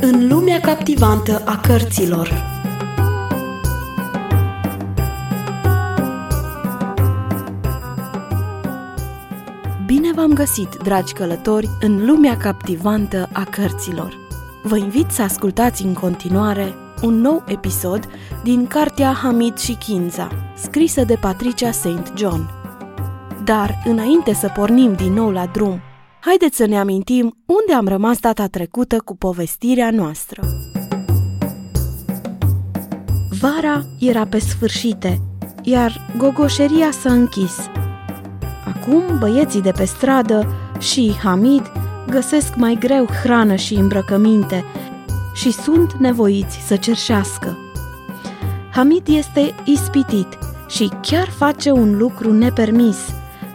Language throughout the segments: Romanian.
În lumea captivantă a cărților Bine v-am găsit, dragi călători, în lumea captivantă a cărților. Vă invit să ascultați în continuare un nou episod din cartea Hamid și Kinza, scrisă de Patricia St. John. Dar, înainte să pornim din nou la drum, haideți să ne amintim unde am rămas data trecută cu povestirea noastră. Vara era pe sfârșite, iar gogoșeria s-a închis. Acum băieții de pe stradă și Hamid găsesc mai greu hrană și îmbrăcăminte și sunt nevoiți să cerșească. Hamid este ispitit și chiar face un lucru nepermis,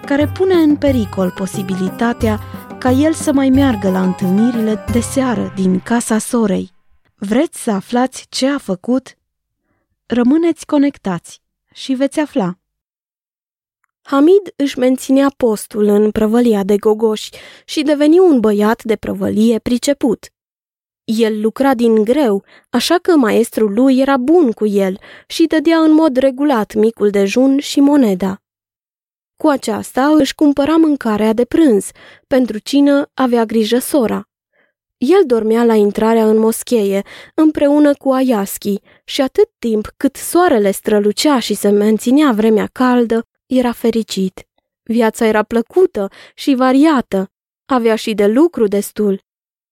care pune în pericol posibilitatea ca el să mai meargă la întâlnirile de seară din casa sorei. Vreți să aflați ce a făcut? Rămâneți conectați și veți afla. Hamid își menținea postul în prăvălia de gogoși și deveni un băiat de prăvălie priceput. El lucra din greu, așa că maestrul lui era bun cu el și dădea în mod regulat micul dejun și moneda. Cu aceasta își cumpăra mâncarea de prânz, pentru cină avea grijă sora. El dormea la intrarea în moscheie, împreună cu Ayaschi, și atât timp cât soarele strălucea și se menținea vremea caldă, era fericit. Viața era plăcută și variată, avea și de lucru destul.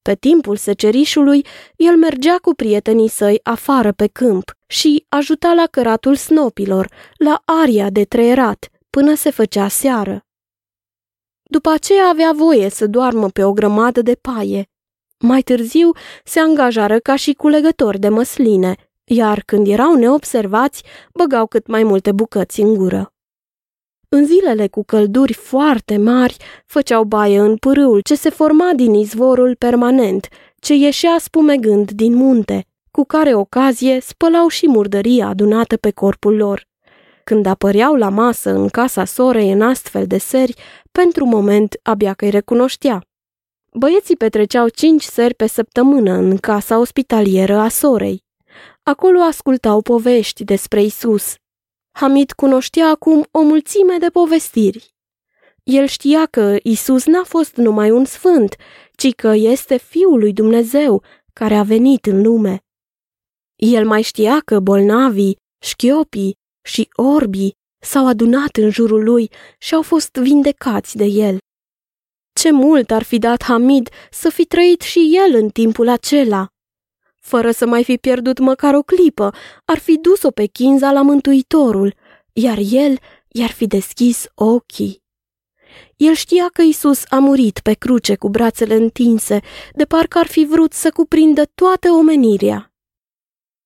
Pe timpul secerișului, el mergea cu prietenii săi afară pe câmp și ajuta la căratul snopilor, la aria de treierat, până se făcea seară. După aceea avea voie să doarmă pe o grămadă de paie. Mai târziu se angajară ca și culegători de măsline, iar când erau neobservați, băgau cât mai multe bucăți în gură. În zilele cu călduri foarte mari, făceau baie în pârâul ce se forma din izvorul permanent, ce ieșea spumegând din munte, cu care ocazie spălau și murdăria adunată pe corpul lor. Când apăreau la masă în casa sorei în astfel de seri, pentru moment abia că îi recunoștea. Băieții petreceau cinci seri pe săptămână în casa ospitalieră a sorei. Acolo ascultau povești despre Isus, Hamid cunoștea acum o mulțime de povestiri. El știa că Isus n-a fost numai un sfânt, ci că este Fiul lui Dumnezeu care a venit în lume. El mai știa că bolnavii, șchiopii și orbii s-au adunat în jurul lui și au fost vindecați de el. Ce mult ar fi dat Hamid să fi trăit și el în timpul acela! Fără să mai fi pierdut măcar o clipă, ar fi dus-o pe Chinza la Mântuitorul, iar el i-ar fi deschis ochii. El știa că Isus a murit pe cruce cu brațele întinse, de parcă ar fi vrut să cuprindă toată omenirea.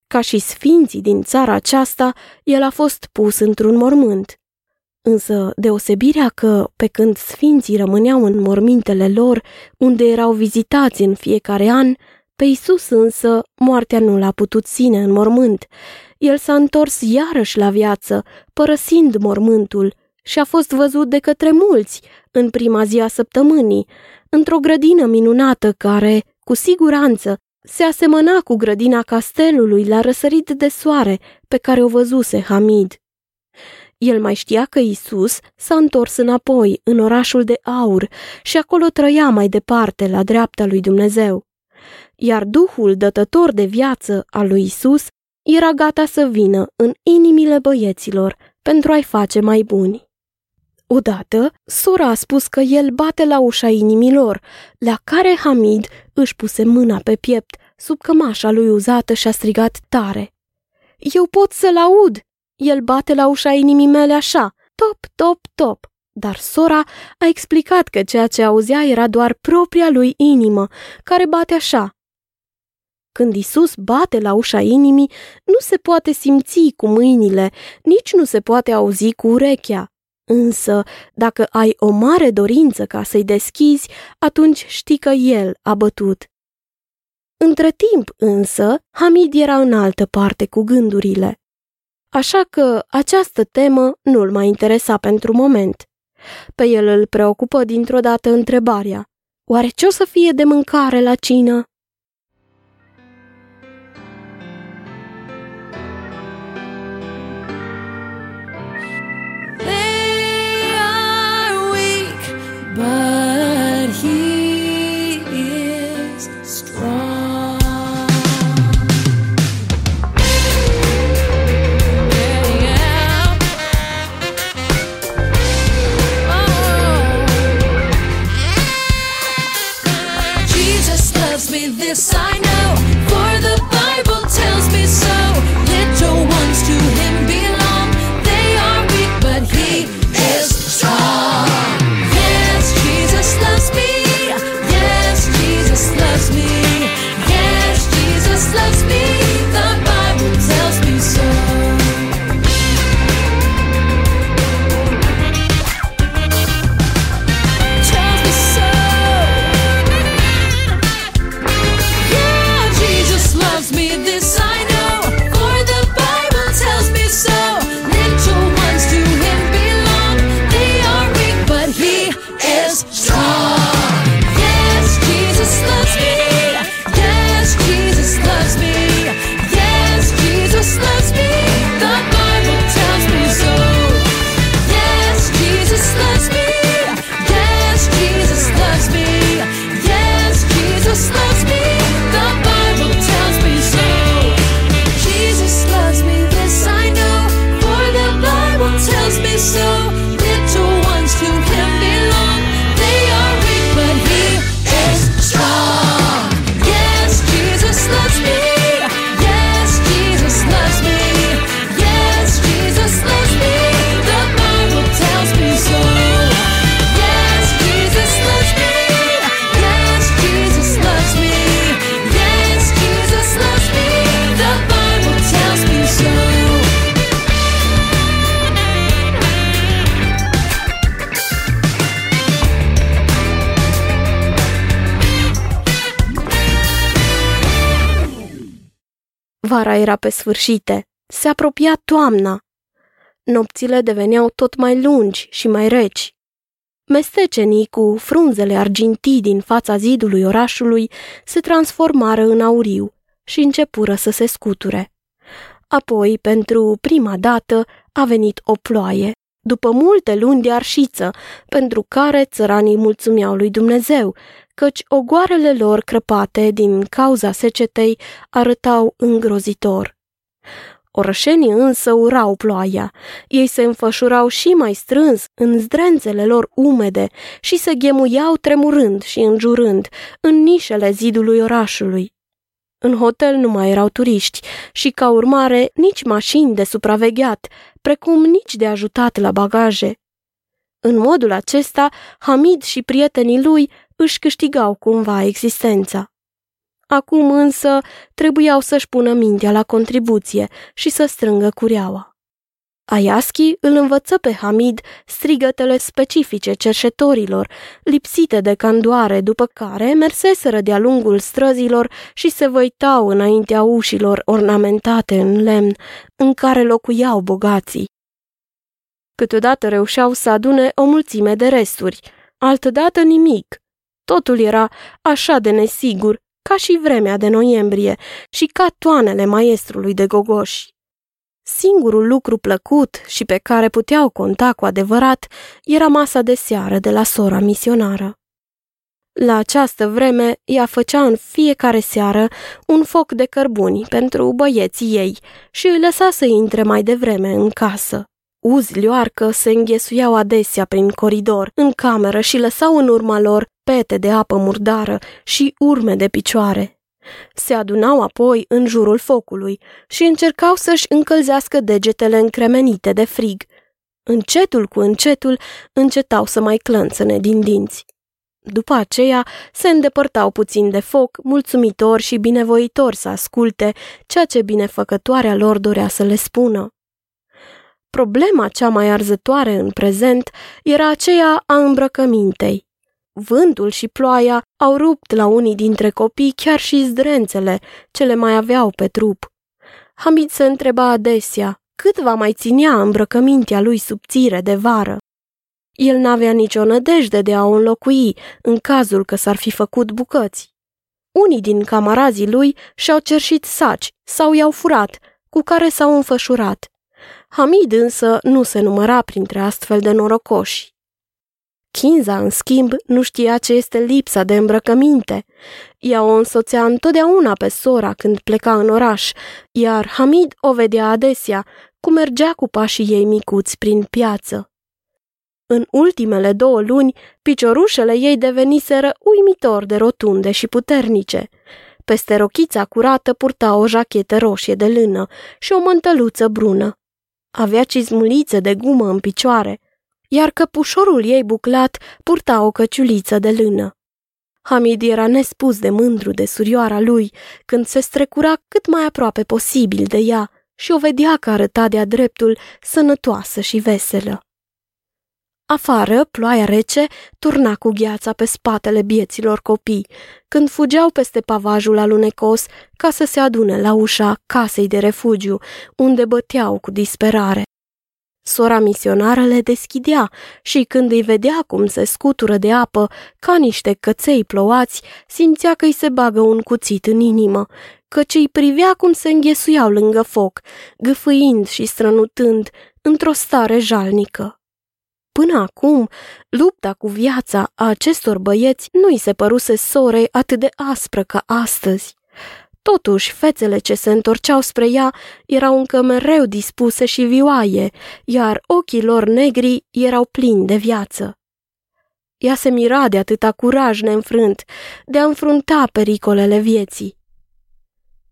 Ca și sfinții din țara aceasta, el a fost pus într-un mormânt. Însă deosebirea că, pe când sfinții rămâneau în mormintele lor, unde erau vizitați în fiecare an, pe Isus însă moartea nu l-a putut ține în mormânt. El s-a întors iarăși la viață, părăsind mormântul, și a fost văzut de către mulți în prima zi a săptămânii, într-o grădină minunată care, cu siguranță, se asemăna cu grădina castelului la răsărit de soare pe care o văzuse Hamid. El mai știa că Isus s-a întors înapoi în orașul de aur și acolo trăia mai departe la dreapta lui Dumnezeu iar Duhul dătător de viață al lui Isus era gata să vină în inimile băieților pentru a-i face mai buni. Odată, sora a spus că el bate la ușa inimilor, la care Hamid își puse mâna pe piept sub cămașa lui uzată și a strigat tare. Eu pot să-l aud! El bate la ușa inimii mele așa, top, top, top. Dar sora a explicat că ceea ce auzea era doar propria lui inimă, care bate așa, când Isus bate la ușa inimii, nu se poate simți cu mâinile, nici nu se poate auzi cu urechea. Însă, dacă ai o mare dorință ca să-i deschizi, atunci știi că El a bătut. Între timp, însă, Hamid era în altă parte cu gândurile. Așa că această temă nu-l mai interesa pentru moment. Pe el îl preocupă dintr-o dată întrebarea. Oare ce o să fie de mâncare la cină? my Vara era pe sfârșite. Se apropia toamna. Nopțile deveneau tot mai lungi și mai reci. Mestecenii cu frunzele argintii din fața zidului orașului se transformară în auriu și începură să se scuture. Apoi, pentru prima dată, a venit o ploaie, după multe luni de arșiță, pentru care țăranii mulțumeau lui Dumnezeu, căci ogoarele lor crăpate din cauza secetei arătau îngrozitor. Orășenii însă urau ploaia. Ei se înfășurau și mai strâns în zdrențele lor umede și se ghemuiau tremurând și înjurând în nișele zidului orașului. În hotel nu mai erau turiști și, ca urmare, nici mașini de supravegheat, precum nici de ajutat la bagaje. În modul acesta, Hamid și prietenii lui își câștigau cumva existența. Acum însă trebuiau să-și pună mintea la contribuție și să strângă cureaua. Ayaschi îl învăță pe Hamid strigătele specifice cerșetorilor, lipsite de candoare, după care merseseră de-a lungul străzilor și se văitau înaintea ușilor ornamentate în lemn, în care locuiau bogații. Câteodată reușeau să adune o mulțime de resturi, altădată nimic. Totul era așa de nesigur, ca și vremea de noiembrie și ca toanele maestrului de gogoși. Singurul lucru plăcut și pe care puteau conta cu adevărat era masa de seară de la sora misionară. La această vreme, ea făcea în fiecare seară un foc de cărbuni pentru băieții ei și îi lăsa să intre mai devreme în casă. Uzi lioarcă se înghesuiau adesea prin coridor, în cameră și lăsau în urma lor pete de apă murdară și urme de picioare. Se adunau apoi în jurul focului și încercau să-și încălzească degetele încremenite de frig. Încetul cu încetul încetau să mai clănțăne din dinți. După aceea se îndepărtau puțin de foc, mulțumitori și binevoitori să asculte ceea ce binefăcătoarea lor dorea să le spună. Problema cea mai arzătoare în prezent era aceea a îmbrăcămintei. Vântul și ploaia au rupt la unii dintre copii chiar și zdrențele ce le mai aveau pe trup. Hamid se întreba adesea cât va mai ținea îmbrăcămintea lui subțire de vară. El n-avea nicio nădejde de a o înlocui în cazul că s-ar fi făcut bucăți. Unii din camarazii lui și-au cerșit saci sau i-au furat, cu care s-au înfășurat. Hamid însă nu se număra printre astfel de norocoși. Kinza, în schimb, nu știa ce este lipsa de îmbrăcăminte. Ea o însoțea întotdeauna pe sora când pleca în oraș, iar Hamid o vedea adesea, cum mergea cu pașii ei micuți prin piață. În ultimele două luni, piciorușele ei deveniseră uimitor de rotunde și puternice. Peste rochița curată purta o jachetă roșie de lână și o mântăluță brună. Avea cizmulițe de gumă în picioare, iar căpușorul ei buclat purta o căciuliță de lână. Hamid era nespus de mândru de surioara lui când se strecura cât mai aproape posibil de ea și o vedea că arăta de-a dreptul sănătoasă și veselă. Afară, ploaia rece turna cu gheața pe spatele bieților copii, când fugeau peste pavajul alunecos ca să se adune la ușa casei de refugiu, unde băteau cu disperare. Sora misionară le deschidea și când îi vedea cum se scutură de apă ca niște căței plouați, simțea că îi se bagă un cuțit în inimă, căci îi privea cum se înghesuiau lângă foc, gâfâind și strănutând, într-o stare jalnică. Până acum, lupta cu viața a acestor băieți nu îi se păruse sorei atât de aspră ca astăzi. Totuși, fețele ce se întorceau spre ea erau încă mereu dispuse și vioaie, iar ochii lor negri erau plini de viață. Ea se mira de atâta curaj neînfrânt, de a înfrunta pericolele vieții.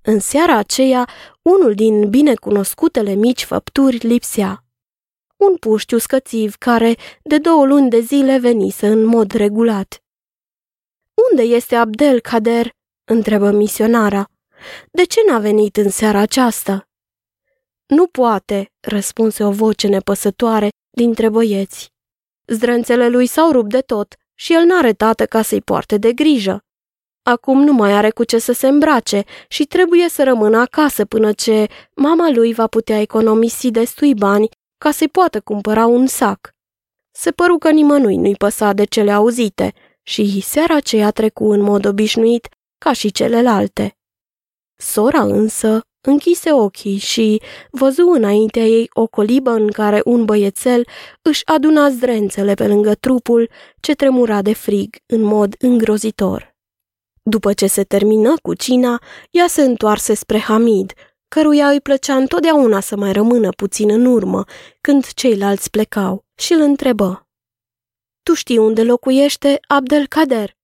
În seara aceea, unul din binecunoscutele mici făpturi lipsea. Un puștiu scățiv care, de două luni de zile, venise în mod regulat. Unde este Abdel Kader?" întrebă misionara. De ce n-a venit în seara aceasta?" Nu poate," răspunse o voce nepăsătoare dintre băieți. Zdrențele lui s-au rupt de tot și el n-are tată ca să-i poarte de grijă. Acum nu mai are cu ce să se îmbrace și trebuie să rămână acasă până ce mama lui va putea economisi destui bani ca să-i poată cumpăra un sac. Se păru că nimănui nu-i păsa de cele auzite și seara aceea trecu în mod obișnuit ca și celelalte. Sora însă închise ochii și văzu înaintea ei o colibă în care un băiețel își aduna zdrențele pe lângă trupul ce tremura de frig în mod îngrozitor. După ce se termină cu cina, ea se întoarse spre Hamid, căruia îi plăcea întotdeauna să mai rămână puțin în urmă, când ceilalți plecau, și îl întrebă. Tu știi unde locuiește Abdelkader?"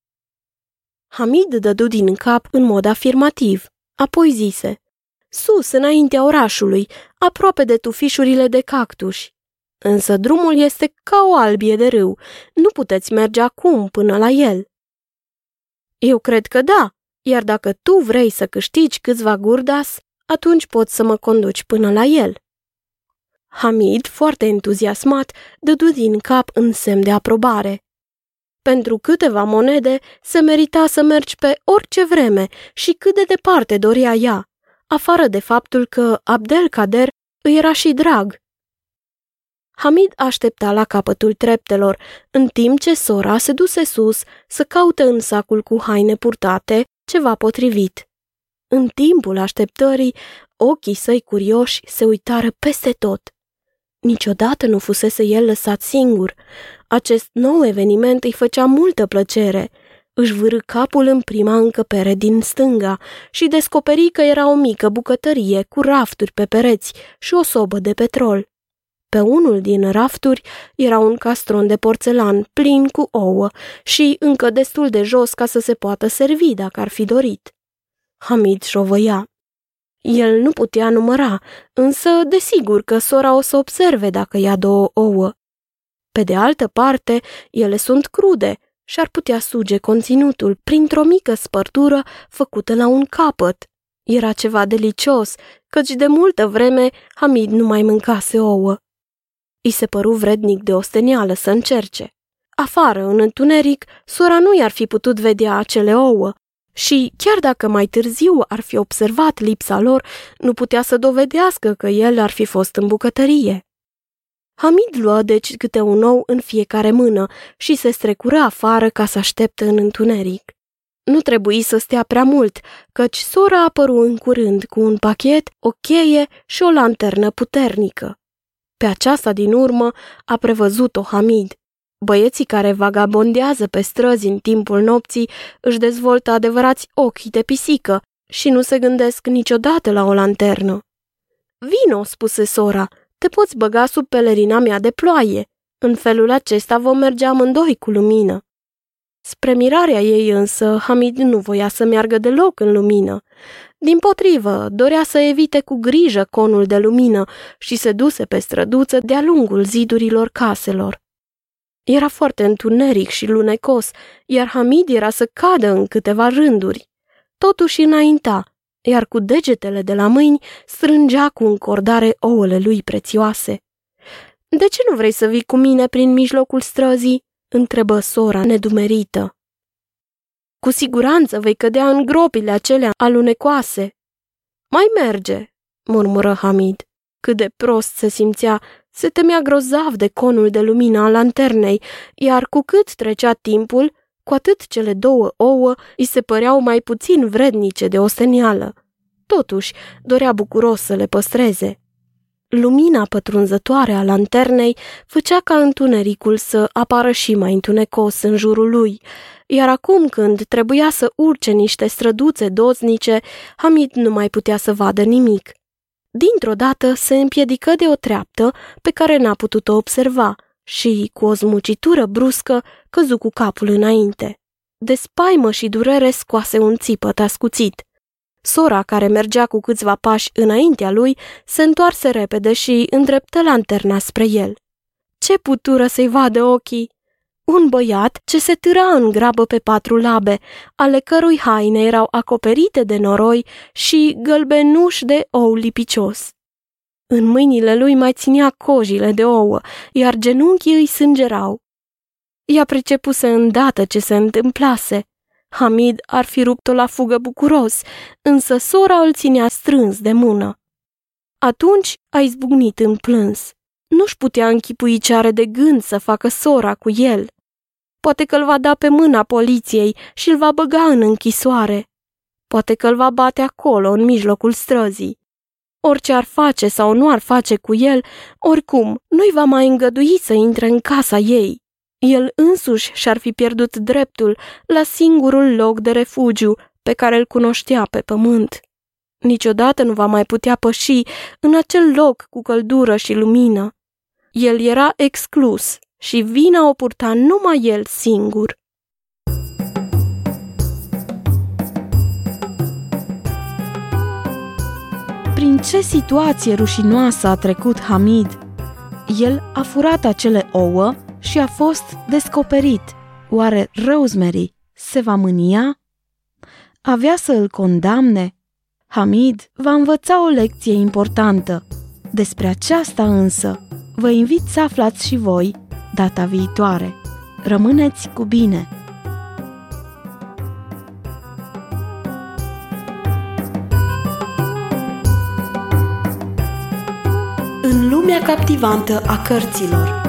Hamid dădu din cap în mod afirmativ, apoi zise, Sus, înaintea orașului, aproape de tufișurile de cactuși. Însă drumul este ca o albie de râu, nu puteți merge acum până la el. Eu cred că da, iar dacă tu vrei să câștigi câțiva gurdas, atunci poți să mă conduci până la el. Hamid, foarte entuziasmat, dădu din cap în semn de aprobare. Pentru câteva monede se merita să mergi pe orice vreme și cât de departe dorea ea, afară de faptul că Abdelkader îi era și drag. Hamid aștepta la capătul treptelor, în timp ce sora se duse sus să caute în sacul cu haine purtate ceva potrivit. În timpul așteptării, ochii săi curioși se uitară peste tot. Niciodată nu fusese el lăsat singur. Acest nou eveniment îi făcea multă plăcere. Își vârâ capul în prima încăpere din stânga și descoperi că era o mică bucătărie cu rafturi pe pereți și o sobă de petrol. Pe unul din rafturi era un castron de porțelan plin cu ouă și încă destul de jos ca să se poată servi dacă ar fi dorit. Hamid șovăia. El nu putea număra, însă desigur că sora o să observe dacă ia două ouă. Pe de altă parte, ele sunt crude și ar putea suge conținutul printr-o mică spărtură făcută la un capăt. Era ceva delicios, căci de multă vreme Hamid nu mai mâncase ouă. I se păru vrednic de ostenială să încerce. Afară, în întuneric, sora nu i-ar fi putut vedea acele ouă și, chiar dacă mai târziu ar fi observat lipsa lor, nu putea să dovedească că el ar fi fost în bucătărie. Hamid luă deci câte un ou în fiecare mână și se strecură afară ca să aștepte în întuneric. Nu trebuie să stea prea mult, căci sora apăru în curând cu un pachet, o cheie și o lanternă puternică. Pe aceasta din urmă a prevăzut-o Hamid. Băieții care vagabondează pe străzi în timpul nopții își dezvoltă adevărați ochi de pisică și nu se gândesc niciodată la o lanternă. Vino, spuse sora, te poți băga sub pelerina mea de ploaie. În felul acesta vom merge amândoi cu lumină. Spre mirarea ei însă, Hamid nu voia să meargă deloc în lumină. Din potrivă, dorea să evite cu grijă conul de lumină și se duse pe străduță de-a lungul zidurilor caselor. Era foarte întuneric și lunecos, iar Hamid era să cadă în câteva rânduri. Totuși înainta, iar cu degetele de la mâini strângea cu încordare ouăle lui prețioase. De ce nu vrei să vii cu mine prin mijlocul străzii?" întrebă sora nedumerită. Cu siguranță vei cădea în gropile acelea alunecoase. Mai merge, murmură Hamid. Cât de prost se simțea, se temea grozav de conul de lumină al lanternei, iar cu cât trecea timpul, cu atât cele două ouă îi se păreau mai puțin vrednice de ostenială. Totuși, dorea bucuros să le păstreze. Lumina pătrunzătoare a lanternei făcea ca întunericul să apară și mai întunecos în jurul lui, iar acum când trebuia să urce niște străduțe doznice, Hamid nu mai putea să vadă nimic. Dintr-o dată se împiedică de o treaptă pe care n-a putut-o observa și, cu o zmucitură bruscă, căzu cu capul înainte. De spaimă și durere scoase un țipăt ascuțit. Sora, care mergea cu câțiva pași înaintea lui, se întoarse repede și îndreptă lanterna spre el. Ce putură să-i vadă ochii! Un băiat ce se târa în grabă pe patru labe, ale cărui haine erau acoperite de noroi și gălbenuși de ou lipicios. În mâinile lui mai ținea cojile de ouă, iar genunchii îi sângerau. Ea pricepuse îndată ce se întâmplase. Hamid ar fi rupt-o la fugă bucuros, însă sora îl ținea strâns de mână. Atunci a izbucnit în plâns. Nu-și putea închipui ce are de gând să facă sora cu el. Poate că îl va da pe mâna poliției și îl va băga în închisoare. Poate că îl va bate acolo, în mijlocul străzii. Orice ar face sau nu ar face cu el, oricum, nu-i va mai îngădui să intre în casa ei. El însuși și-ar fi pierdut dreptul la singurul loc de refugiu pe care îl cunoștea pe pământ. Niciodată nu va mai putea păși în acel loc cu căldură și lumină. El era exclus și vina o purta numai el singur. Ce situație rușinoasă a trecut Hamid? El a furat acele ouă și a fost descoperit. Oare Rosemary se va mânia? Avea să îl condamne? Hamid va învăța o lecție importantă. Despre aceasta însă vă invit să aflați și voi data viitoare. Rămâneți cu bine! Lumea captivantă a cărților